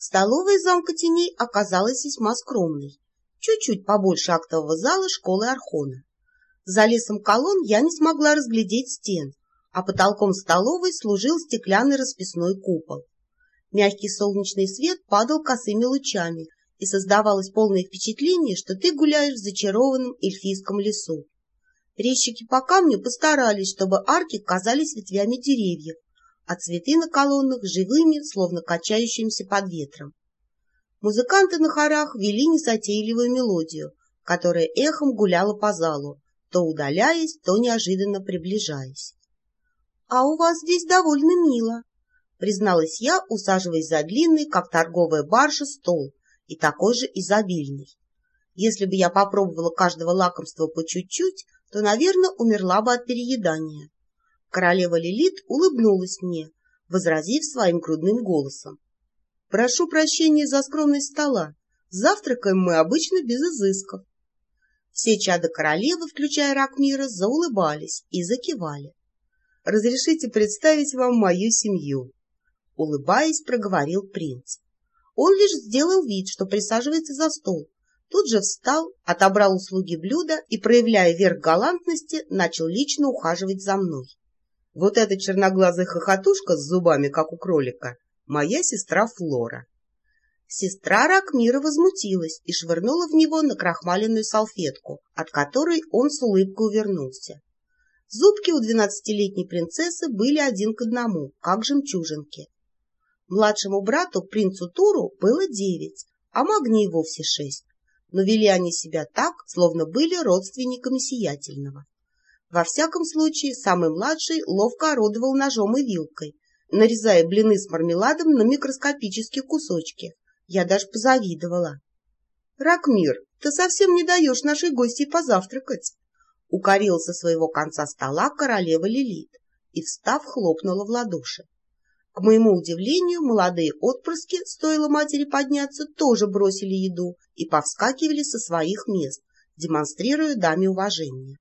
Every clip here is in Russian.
Столовая замка теней оказалась весьма скромной, чуть-чуть побольше актового зала школы Архона. За лесом колонн я не смогла разглядеть стен, а потолком столовой служил стеклянный расписной купол. Мягкий солнечный свет падал косыми лучами, и создавалось полное впечатление, что ты гуляешь в зачарованном эльфийском лесу. Резчики по камню постарались, чтобы арки казались ветвями деревьев, а цветы на колоннах живыми, словно качающимися под ветром. Музыканты на хорах вели незатейливую мелодию, которая эхом гуляла по залу, то удаляясь, то неожиданно приближаясь. — А у вас здесь довольно мило, — призналась я, усаживаясь за длинный, как торговая баржа, стол, и такой же изобильный. Если бы я попробовала каждого лакомства по чуть-чуть, то, наверное, умерла бы от переедания. Королева Лилит улыбнулась мне, возразив своим грудным голосом. — Прошу прощения за скромность стола. Завтракаем мы обычно без изысков. Все чада королевы, включая Ракмира, заулыбались и закивали. — Разрешите представить вам мою семью? — улыбаясь, проговорил принц. Он лишь сделал вид, что присаживается за стол, тут же встал, отобрал услуги блюда и, проявляя верх галантности, начал лично ухаживать за мной. Вот эта черноглазая хохотушка с зубами, как у кролика, моя сестра Флора. Сестра Ракмира возмутилась и швырнула в него накрахмаленную салфетку, от которой он с улыбкой увернулся. Зубки у двенадцатилетней принцессы были один к одному, как жемчужинки. Младшему брату, принцу Туру, было девять, а Магне и вовсе шесть, но вели они себя так, словно были родственниками сиятельного. Во всяком случае, самый младший ловко орудовал ножом и вилкой, нарезая блины с мармеладом на микроскопические кусочки. Я даже позавидовала. — Ракмир, ты совсем не даешь нашей гости позавтракать! — укорила со своего конца стола королева Лилит и, встав, хлопнула в ладоши. К моему удивлению, молодые отпрыски, стоило матери подняться, тоже бросили еду и повскакивали со своих мест, демонстрируя даме уважение.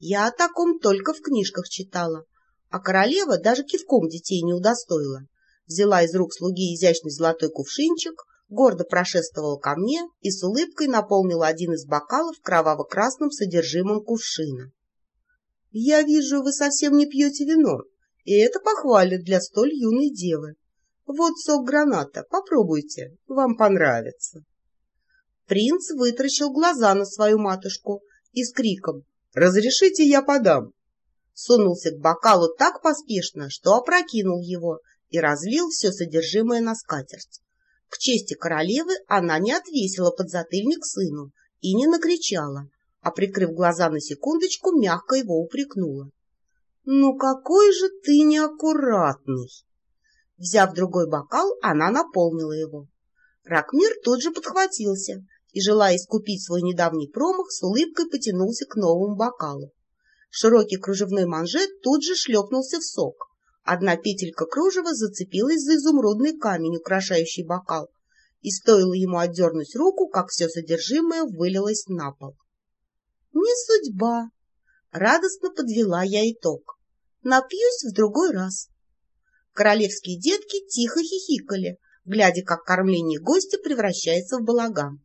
Я о таком только в книжках читала, а королева даже кивком детей не удостоила. Взяла из рук слуги изящный золотой кувшинчик, гордо прошествовала ко мне и с улыбкой наполнила один из бокалов кроваво-красным содержимым кувшина. — Я вижу, вы совсем не пьете вино, и это похвалит для столь юной девы. Вот сок граната, попробуйте, вам понравится. Принц вытаращил глаза на свою матушку и с криком «Разрешите, я подам!» Сунулся к бокалу так поспешно, что опрокинул его и разлил все содержимое на скатерть. К чести королевы она не отвесила подзатыльник сыну и не накричала, а, прикрыв глаза на секундочку, мягко его упрекнула. — Ну какой же ты неаккуратный! Взяв другой бокал, она наполнила его. Ракмир тут же подхватился и, желая искупить свой недавний промах, с улыбкой потянулся к новому бокалу. Широкий кружевной манжет тут же шлепнулся в сок. Одна петелька кружева зацепилась за изумрудный камень, украшающий бокал, и стоило ему отдернуть руку, как все содержимое вылилось на пол. «Не судьба!» — радостно подвела я итог. «Напьюсь в другой раз». Королевские детки тихо хихикали, глядя, как кормление гостя превращается в балаган.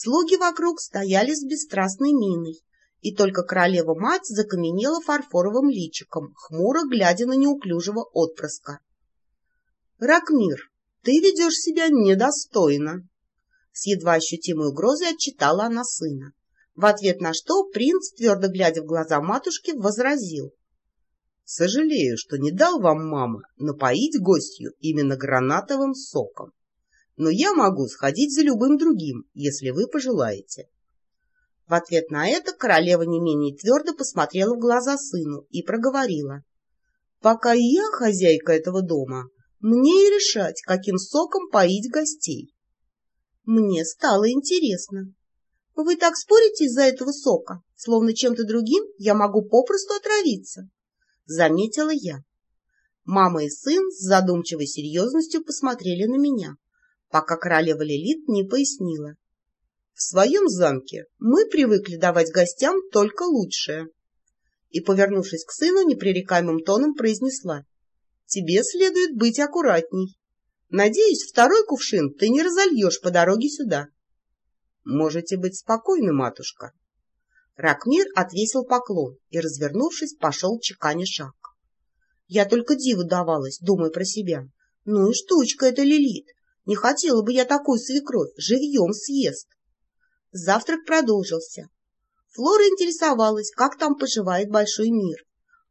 Слуги вокруг стояли с бесстрастной миной, и только королева-мать закаменела фарфоровым личиком, хмуро глядя на неуклюжего отпрыска. — Ракмир, ты ведешь себя недостойно! — с едва ощутимой угрозой отчитала она сына, в ответ на что принц, твердо глядя в глаза матушки, возразил. — Сожалею, что не дал вам, мама, напоить гостью именно гранатовым соком но я могу сходить за любым другим, если вы пожелаете. В ответ на это королева не менее твердо посмотрела в глаза сыну и проговорила. «Пока я хозяйка этого дома, мне и решать, каким соком поить гостей». Мне стало интересно. «Вы так спорите из-за этого сока, словно чем-то другим я могу попросту отравиться», — заметила я. Мама и сын с задумчивой серьезностью посмотрели на меня пока королева Лилит не пояснила. В своем замке мы привыкли давать гостям только лучшее. И, повернувшись к сыну, непререкаемым тоном произнесла. Тебе следует быть аккуратней. Надеюсь, второй кувшин ты не разольешь по дороге сюда. — Можете быть спокойны, матушка. Ракмир отвесил поклон и, развернувшись, пошел чеканя шаг. Я только диву давалась, думая про себя. Ну и штучка эта Лилит. Не хотела бы я такую свекровь, живьем съест. Завтрак продолжился. Флора интересовалась, как там поживает большой мир,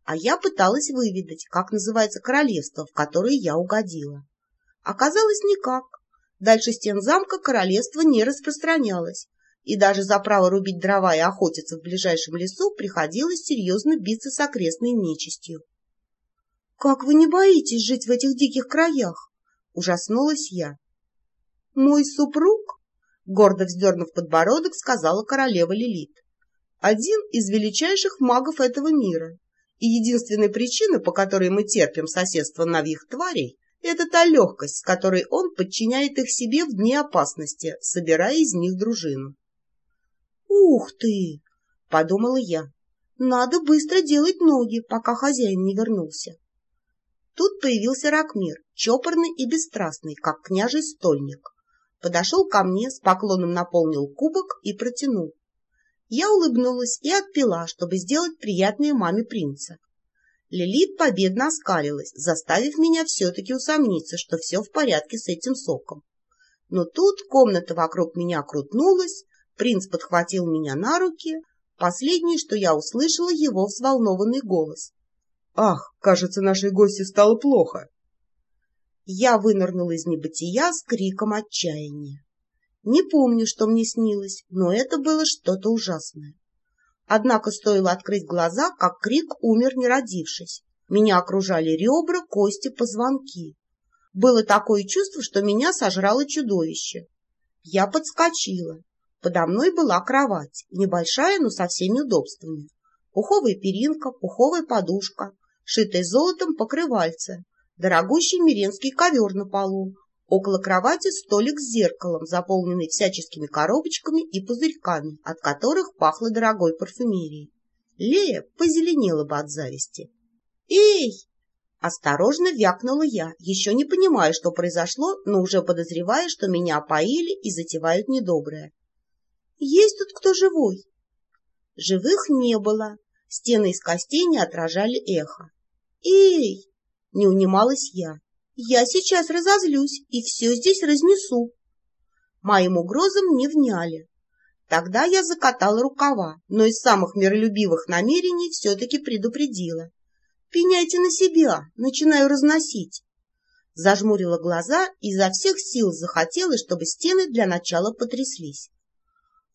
а я пыталась выведать, как называется королевство, в которое я угодила. Оказалось, никак. Дальше стен замка королевство не распространялось, и даже за право рубить дрова и охотиться в ближайшем лесу приходилось серьезно биться с окрестной нечистью. — Как вы не боитесь жить в этих диких краях? — ужаснулась я. — Мой супруг, — гордо вздернув подбородок, сказала королева Лилит, — один из величайших магов этого мира, и единственная причина, по которой мы терпим соседство навьих тварей, это та легкость, с которой он подчиняет их себе в дни опасности, собирая из них дружину. «Ух ты!» — подумала я. «Надо быстро делать ноги, пока хозяин не вернулся». Тут появился Ракмир, чопорный и бесстрастный, как княжий стольник. Подошел ко мне, с поклоном наполнил кубок и протянул. Я улыбнулась и отпила, чтобы сделать приятное маме принца. Лилит победно оскалилась, заставив меня все-таки усомниться, что все в порядке с этим соком. Но тут комната вокруг меня крутнулась, принц подхватил меня на руки. Последнее, что я услышала, его взволнованный голос. Ах, кажется, нашей гости стало плохо. Я вынырнула из небытия с криком отчаяния. Не помню, что мне снилось, но это было что-то ужасное. Однако стоило открыть глаза, как крик умер, не родившись. Меня окружали ребра, кости, позвонки. Было такое чувство, что меня сожрало чудовище. Я подскочила. Подо мной была кровать, небольшая, но со всеми удобствами. Пуховая перинка, пуховая подушка, шитое золотом покрывальце, дорогущий миренский ковер на полу, около кровати столик с зеркалом, заполненный всяческими коробочками и пузырьками, от которых пахло дорогой парфюмерией. Лея позеленела бы от зависти. «Эй!» Осторожно вякнула я, еще не понимая, что произошло, но уже подозревая, что меня опоили и затевают недоброе. «Есть тут кто живой?» Живых не было. Стены из костей не отражали эхо. «Эй!» — не унималась я. «Я сейчас разозлюсь и все здесь разнесу». Моим угрозам не вняли. Тогда я закатала рукава, но из самых миролюбивых намерений все-таки предупредила. «Пеняйте на себя, начинаю разносить». Зажмурила глаза и изо всех сил захотела, чтобы стены для начала потряслись.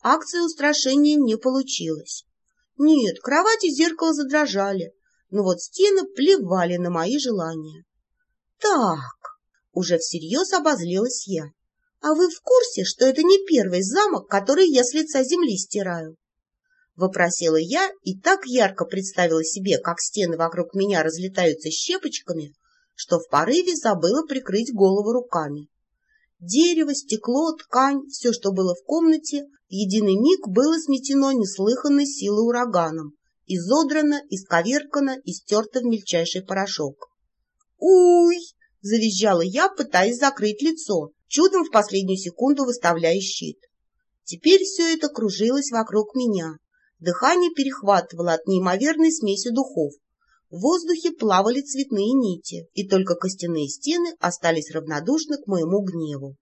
Акция устрашения не получилась. Нет, кровать и зеркало задрожали, но вот стены плевали на мои желания. Так, уже всерьез обозлилась я. А вы в курсе, что это не первый замок, который я с лица земли стираю? Вопросила я и так ярко представила себе, как стены вокруг меня разлетаются щепочками, что в порыве забыла прикрыть голову руками. Дерево, стекло, ткань, все, что было в комнате, в единый миг было сметено неслыханной силой ураганом, изодрано, исковеркано и стерто в мельчайший порошок. «Уй!» — завизжала я, пытаясь закрыть лицо, чудом в последнюю секунду выставляя щит. Теперь все это кружилось вокруг меня. Дыхание перехватывало от неимоверной смеси духов. В воздухе плавали цветные нити, и только костяные стены остались равнодушны к моему гневу.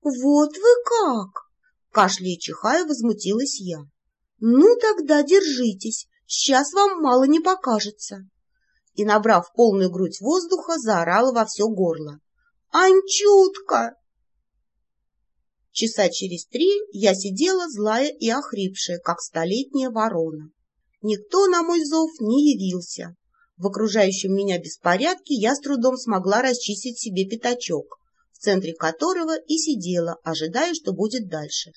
«Вот вы как!» — кашляя чихая, возмутилась я. «Ну тогда держитесь, Сейчас вам мало не покажется. И, набрав полную грудь воздуха, заорала во все горло. «Анчутка!» Часа через три я сидела злая и охрипшая, как столетняя ворона. Никто на мой зов не явился. В окружающем меня беспорядке я с трудом смогла расчистить себе пятачок, в центре которого и сидела, ожидая, что будет дальше.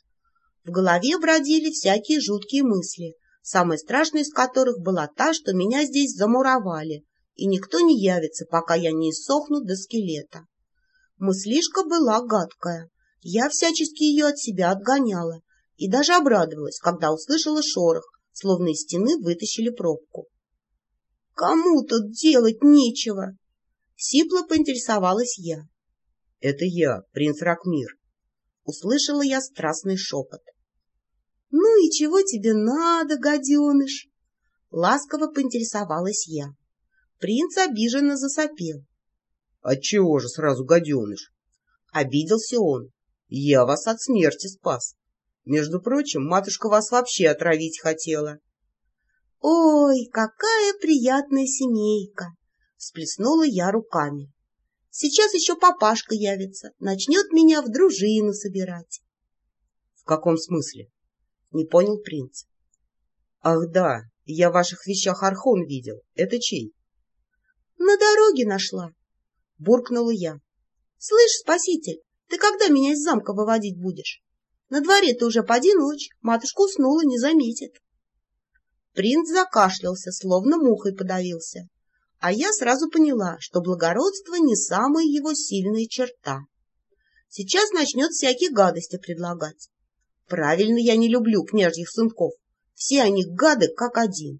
В голове бродили всякие жуткие мысли, самая страшная из которых была та, что меня здесь замуровали, и никто не явится, пока я не иссохну до скелета. Мыслишка была гадкая. Я всячески ее от себя отгоняла и даже обрадовалась, когда услышала шорох, словно из стены вытащили пробку. «Кому тут делать нечего?» Сипло поинтересовалась я. — Это я, принц Ракмир. Услышала я страстный шепот. — Ну и чего тебе надо, гаденыш? Ласково поинтересовалась я. Принц обиженно засопел. — Отчего же сразу гаденыш? Обиделся он. Я вас от смерти спас. Между прочим, матушка вас вообще отравить хотела. — Ой, какая приятная семейка! — всплеснула я руками. — Сейчас еще папашка явится, начнет меня в дружину собирать. — В каком смысле? — не понял принц. — Ах да, я в ваших вещах архон видел. Это чей? — На дороге нашла, — буркнула я. — Слышь, спаситель, ты когда меня из замка выводить будешь? На дворе-то уже поди ночь, матушка уснула, не заметит. Принц закашлялся, словно мухой подавился. А я сразу поняла, что благородство не самая его сильная черта. Сейчас начнет всякие гадости предлагать. Правильно я не люблю княжьих сынков. Все они гады, как один.